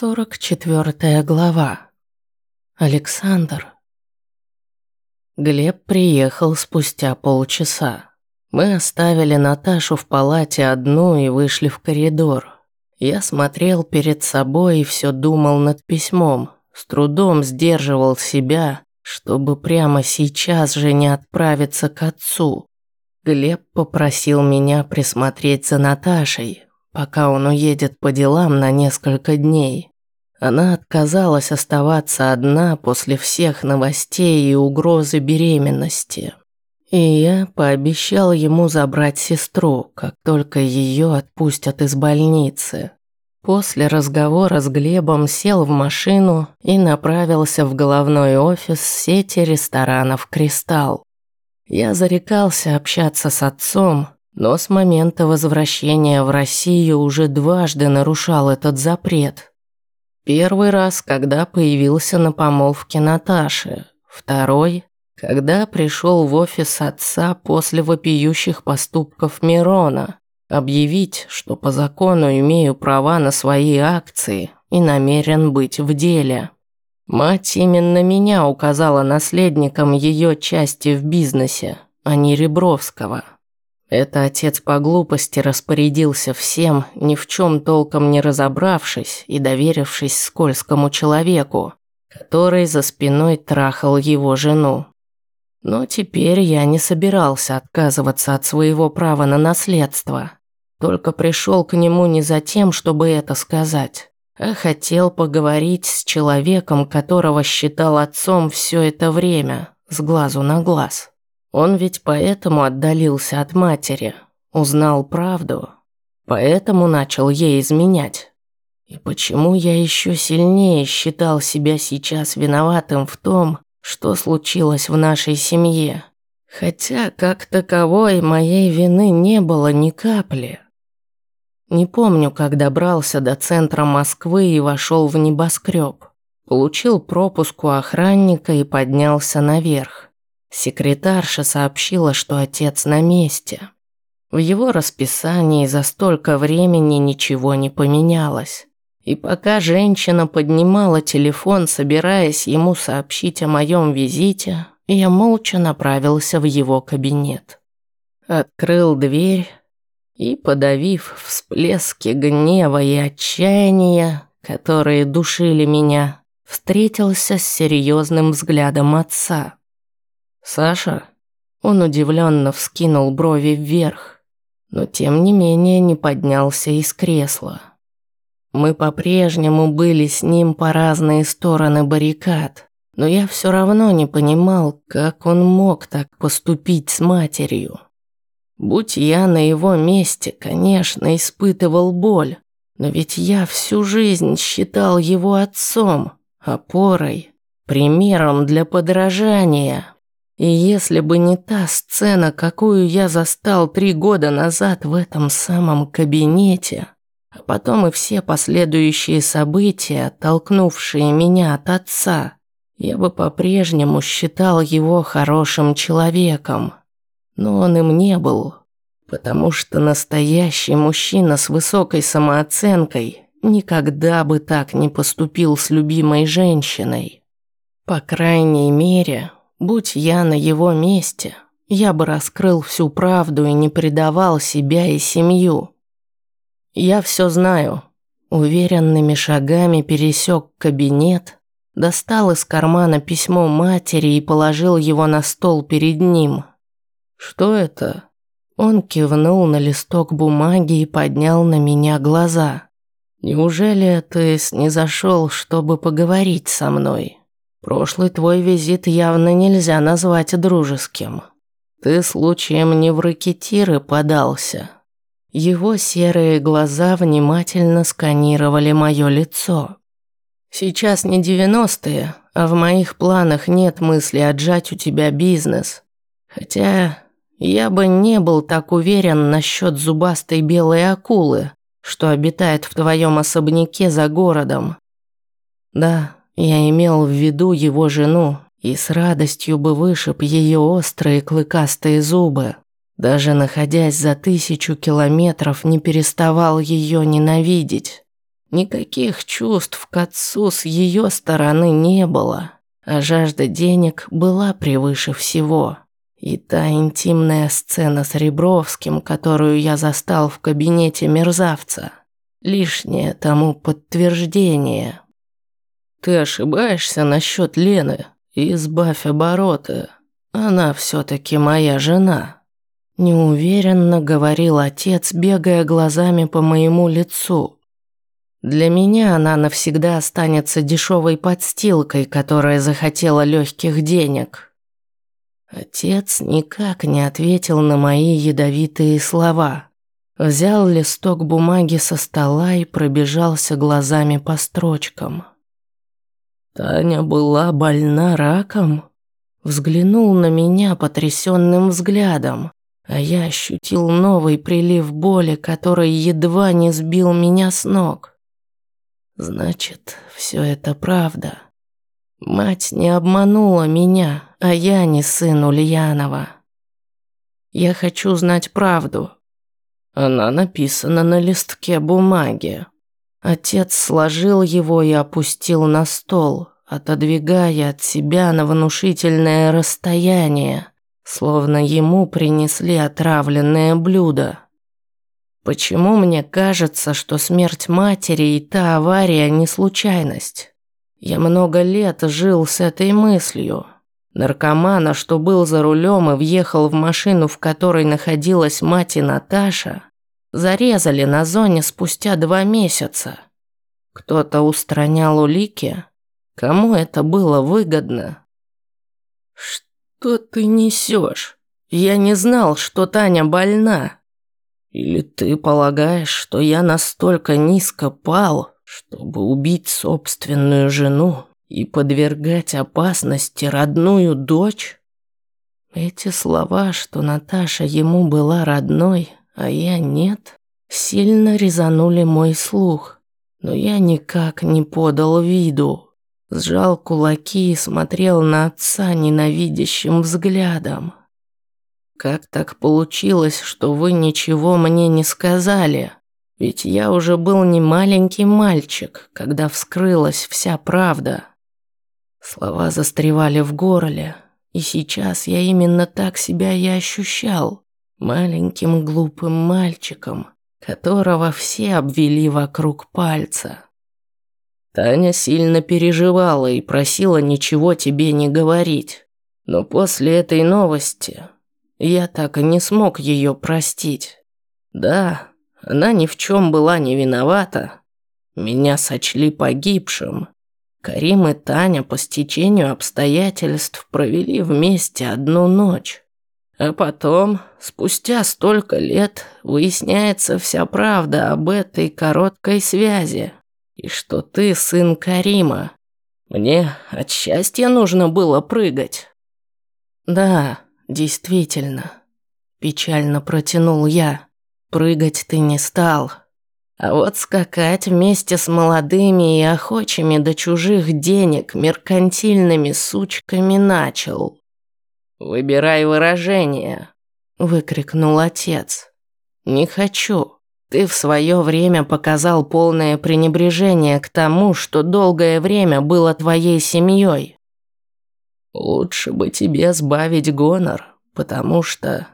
Сорок четвертая глава. Александр. Глеб приехал спустя полчаса. Мы оставили Наташу в палате одну и вышли в коридор. Я смотрел перед собой и все думал над письмом, с трудом сдерживал себя, чтобы прямо сейчас же не отправиться к отцу. Глеб попросил меня присмотреть за Наташей, пока он уедет по делам на несколько дней. Она отказалась оставаться одна после всех новостей и угрозы беременности. И я пообещал ему забрать сестру, как только ее отпустят из больницы. После разговора с Глебом сел в машину и направился в головной офис сети ресторанов «Кристалл». Я зарекался общаться с отцом, но с момента возвращения в Россию уже дважды нарушал этот запрет. Первый раз, когда появился на помолвке Наташи. Второй, когда пришел в офис отца после вопиющих поступков Мирона, объявить, что по закону имею права на свои акции и намерен быть в деле. Мать именно меня указала наследником ее части в бизнесе, а не Ребровского. Это отец по глупости распорядился всем, ни в чем толком не разобравшись и доверившись скользкому человеку, который за спиной трахал его жену. Но теперь я не собирался отказываться от своего права на наследство. Только пришел к нему не за тем, чтобы это сказать, а хотел поговорить с человеком, которого считал отцом все это время, с глазу на глаз. Он ведь поэтому отдалился от матери, узнал правду, поэтому начал ей изменять. И почему я еще сильнее считал себя сейчас виноватым в том, что случилось в нашей семье? Хотя, как таковой, моей вины не было ни капли. Не помню, как добрался до центра Москвы и вошел в небоскреб. Получил пропуск у охранника и поднялся наверх. Секретарша сообщила, что отец на месте. В его расписании за столько времени ничего не поменялось. И пока женщина поднимала телефон, собираясь ему сообщить о моем визите, я молча направился в его кабинет. Открыл дверь и, подавив всплески гнева и отчаяния, которые душили меня, встретился с серьезным взглядом отца. «Саша?» Он удивленно вскинул брови вверх, но тем не менее не поднялся из кресла. Мы по-прежнему были с ним по разные стороны баррикад, но я все равно не понимал, как он мог так поступить с матерью. Будь я на его месте, конечно, испытывал боль, но ведь я всю жизнь считал его отцом, опорой, примером для подражания. И если бы не та сцена, какую я застал три года назад в этом самом кабинете, а потом и все последующие события, толкнувшие меня от отца, я бы по-прежнему считал его хорошим человеком. Но он им не был, потому что настоящий мужчина с высокой самооценкой никогда бы так не поступил с любимой женщиной. По крайней мере, Будь я на его месте, я бы раскрыл всю правду и не предавал себя и семью. Я все знаю. Уверенными шагами пересек кабинет, достал из кармана письмо матери и положил его на стол перед ним. Что это? Он кивнул на листок бумаги и поднял на меня глаза. Неужели ты снизошел, чтобы поговорить со мной? Прошлый твой визит явно нельзя назвать дружеским. Ты случаем не в ракетиры подался. Его серые глаза внимательно сканировали мое лицо. Сейчас не девяностые, а в моих планах нет мысли отжать у тебя бизнес. Хотя я бы не был так уверен насчет зубастой белой акулы, что обитает в твоем особняке за городом. Да, я имел в виду его жену и с радостью бы вышиб ее острые клыкастые зубы. Даже находясь за тысячу километров, не переставал ее ненавидеть. Никаких чувств к отцу с ее стороны не было, а жажда денег была превыше всего. И та интимная сцена с Ребровским, которую я застал в кабинете мерзавца, лишнее тому подтверждение. Ты ошибаешься насчет Лены. Избавь обороты. Она все-таки моя жена. Неуверенно говорил отец, бегая глазами по моему лицу. Для меня она навсегда останется дешевой подстилкой, которая захотела легких денег. Отец никак не ответил на мои ядовитые слова. Взял листок бумаги со стола и пробежался глазами по строчкам. Таня была больна раком? Взглянул на меня потрясенным взглядом, а я ощутил новый прилив боли, который едва не сбил меня с ног. Значит, все это правда. Мать не обманула меня, а я не сын Ульянова. Я хочу знать правду. Она написана на листке бумаги. Отец сложил его и опустил на стол, отодвигая от себя на внушительное расстояние, словно ему принесли отравленное блюдо. Почему мне кажется, что смерть матери и та авария не случайность? Я много лет жил с этой мыслью. Наркомана, что был за рулем и въехал в машину, в которой находилась мать и Наташа, зарезали на зоне спустя два месяца. Кто-то устранял улики. Кому это было выгодно? Что ты несешь? Я не знал, что Таня больна. Или ты полагаешь, что я настолько низко пал, чтобы убить собственную жену и подвергать опасности родную дочь? Эти слова, что Наташа ему была родной, а я нет, сильно резанули мой слух, но я никак не подал виду. Сжал кулаки и смотрел на отца ненавидящим взглядом. «Как так получилось, что вы ничего мне не сказали?» Ведь я уже был не маленький мальчик, когда вскрылась вся правда. Слова застревали в горле, и сейчас я именно так себя и ощущал. Маленьким глупым мальчиком, которого все обвели вокруг пальца. Таня сильно переживала и просила ничего тебе не говорить. Но после этой новости я так и не смог ее простить. Да, она ни в чем была не виновата. Меня сочли погибшим. Карим и Таня по стечению обстоятельств провели вместе одну ночь. А потом, спустя столько лет, выясняется вся правда об этой короткой связи. И что ты сын Карима. Мне от счастья нужно было прыгать. Да, действительно. Печально протянул я. Прыгать ты не стал. А вот скакать вместе с молодыми и охочими до чужих денег меркантильными сучками начал. «Выбирай выражение», – выкрикнул отец. «Не хочу. Ты в свое время показал полное пренебрежение к тому, что долгое время было твоей семьей. Лучше бы тебе сбавить гонор, потому что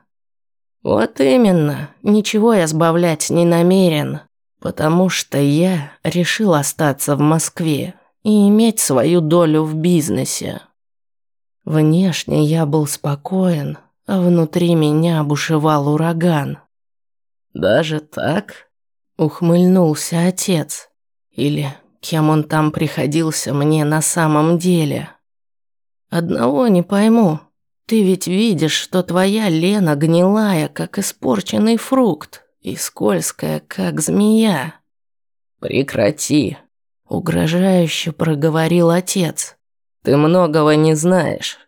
вот именно, ничего я сбавлять не намерен, потому что я решил остаться в Москве и иметь свою долю в бизнесе. Внешне я был спокоен, а внутри меня бушевал ураган. Даже так? Ухмыльнулся отец. Или кем он там приходился мне на самом деле? Одного не пойму. Ты ведь видишь, что твоя Лена гнилая, как испорченный фрукт, и скользкая, как змея. Прекрати, угрожающе проговорил отец. Ты многого не знаешь.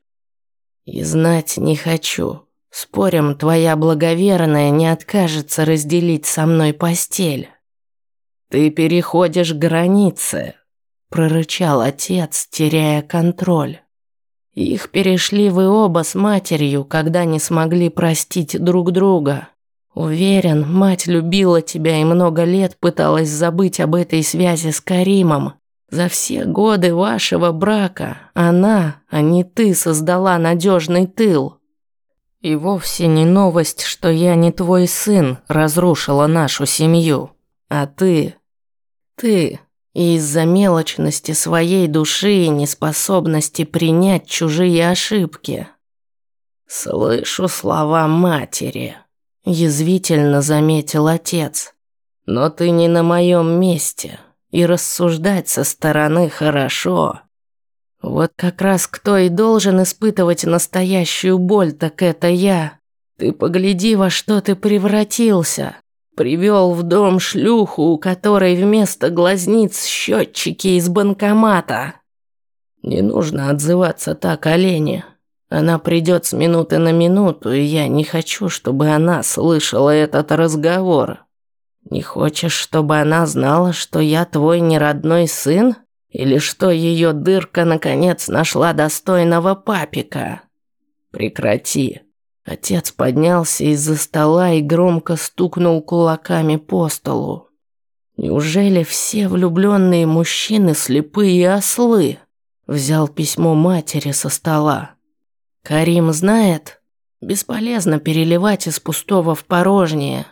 И знать не хочу. Спорим, твоя благоверная не откажется разделить со мной постель. Ты переходишь границы, прорычал отец, теряя контроль. Их перешли вы оба с матерью, когда не смогли простить друг друга. Уверен, мать любила тебя и много лет пыталась забыть об этой связи с Каримом. За все годы вашего брака она, а не ты, создала надежный тыл. И вовсе не новость, что я не твой сын, разрушила нашу семью, а ты. Ты из-за мелочности своей души и неспособности принять чужие ошибки. Слышу слова матери, язвительно заметил отец. Но ты не на моем месте и рассуждать со стороны хорошо. Вот как раз кто и должен испытывать настоящую боль, так это я. Ты погляди, во что ты превратился. Привел в дом шлюху, у которой вместо глазниц счетчики из банкомата. Не нужно отзываться так о. Она придет с минуты на минуту, и я не хочу, чтобы она слышала этот разговор. Не хочешь, чтобы она знала, что я твой неродной сын? Или что ее дырка наконец нашла достойного папика? Прекрати. Отец поднялся из-за стола и громко стукнул кулаками по столу. Неужели все влюбленные мужчины слепые ослы? Взял письмо матери со стола. Карим знает? Бесполезно переливать из пустого в порожнее.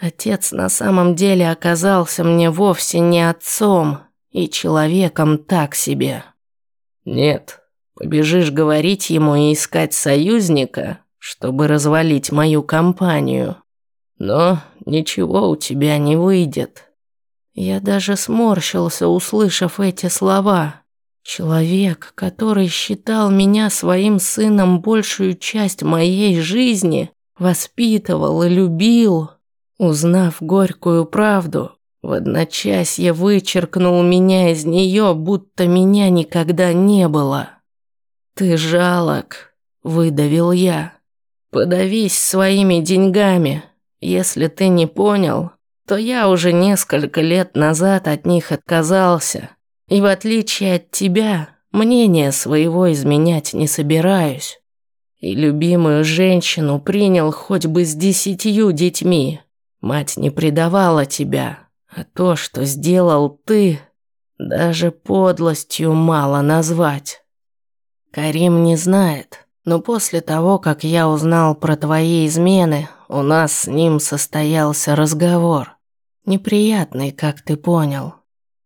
Отец на самом деле оказался мне вовсе не отцом и человеком так себе. Нет, побежишь говорить ему и искать союзника, чтобы развалить мою компанию. Но ничего у тебя не выйдет. Я даже сморщился, услышав эти слова. Человек, который считал меня своим сыном большую часть моей жизни, воспитывал и любил, Узнав горькую правду, в одночасье вычеркнул меня из нее, будто меня никогда не было. «Ты жалок», – выдавил я. «Подавись своими деньгами. Если ты не понял, то я уже несколько лет назад от них отказался. И в отличие от тебя, мнение своего изменять не собираюсь. И любимую женщину принял хоть бы с десятью детьми. Мать не предавала тебя, а то, что сделал ты, даже подлостью мало назвать. Карим не знает, но после того, как я узнал про твои измены, у нас с ним состоялся разговор. Неприятный, как ты понял.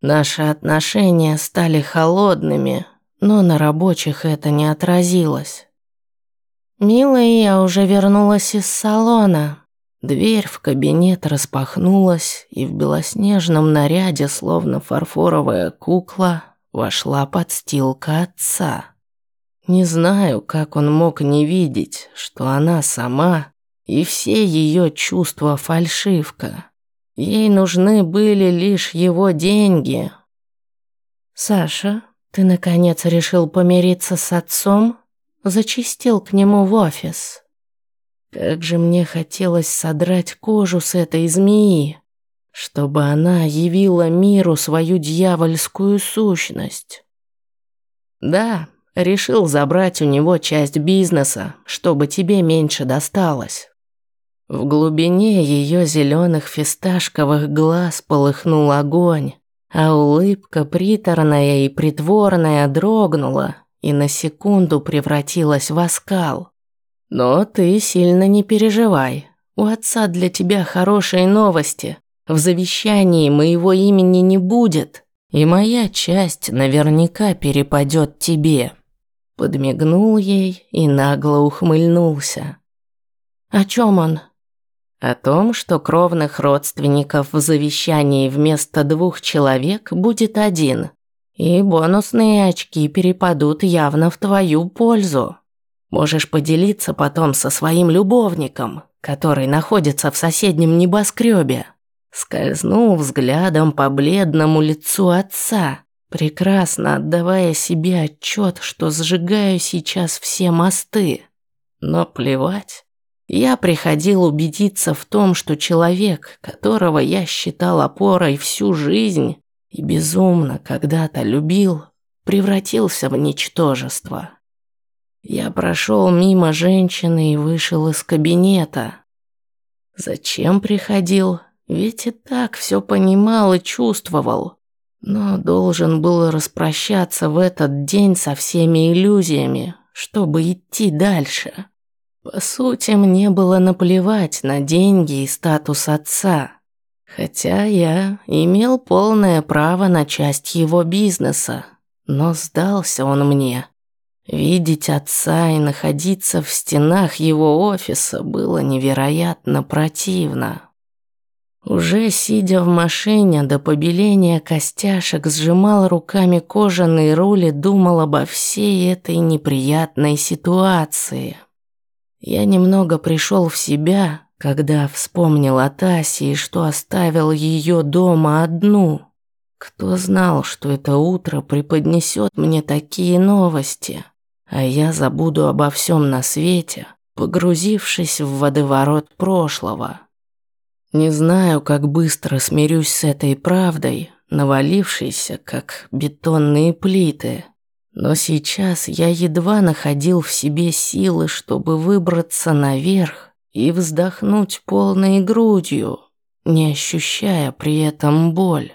Наши отношения стали холодными, но на рабочих это не отразилось. «Милая, я уже вернулась из салона», Дверь в кабинет распахнулась, и в белоснежном наряде, словно фарфоровая кукла, вошла подстилка отца. Не знаю, как он мог не видеть, что она сама и все ее чувства фальшивка. Ей нужны были лишь его деньги. «Саша, ты наконец решил помириться с отцом?» Зачистил к нему в офис. Как же мне хотелось содрать кожу с этой змеи, чтобы она явила миру свою дьявольскую сущность. Да, решил забрать у него часть бизнеса, чтобы тебе меньше досталось. В глубине ее зеленых фисташковых глаз полыхнул огонь, а улыбка приторная и притворная дрогнула и на секунду превратилась в оскал. Но ты сильно не переживай. У отца для тебя хорошие новости. В завещании моего имени не будет, и моя часть наверняка перепадет тебе. Подмигнул ей и нагло ухмыльнулся. О чем он? О том, что кровных родственников в завещании вместо двух человек будет один, и бонусные очки перепадут явно в твою пользу. Можешь поделиться потом со своим любовником, который находится в соседнем небоскребе. Скользнул взглядом по бледному лицу отца, прекрасно отдавая себе отчет, что сжигаю сейчас все мосты. Но плевать. Я приходил убедиться в том, что человек, которого я считал опорой всю жизнь и безумно когда-то любил, превратился в ничтожество. Я прошел мимо женщины и вышел из кабинета. Зачем приходил? Ведь и так все понимал и чувствовал. Но должен был распрощаться в этот день со всеми иллюзиями, чтобы идти дальше. По сути, мне было наплевать на деньги и статус отца. Хотя я имел полное право на часть его бизнеса, но сдался он мне. Видеть отца и находиться в стенах его офиса было невероятно противно. Уже сидя в машине до побеления костяшек, сжимал руками кожаный руль и думал обо всей этой неприятной ситуации. Я немного пришел в себя, когда вспомнил о Тасе и что оставил ее дома одну. Кто знал, что это утро преподнесет мне такие новости, а я забуду обо всем на свете, погрузившись в водоворот прошлого. Не знаю, как быстро смирюсь с этой правдой, навалившейся, как бетонные плиты. Но сейчас я едва находил в себе силы, чтобы выбраться наверх и вздохнуть полной грудью, не ощущая при этом боль.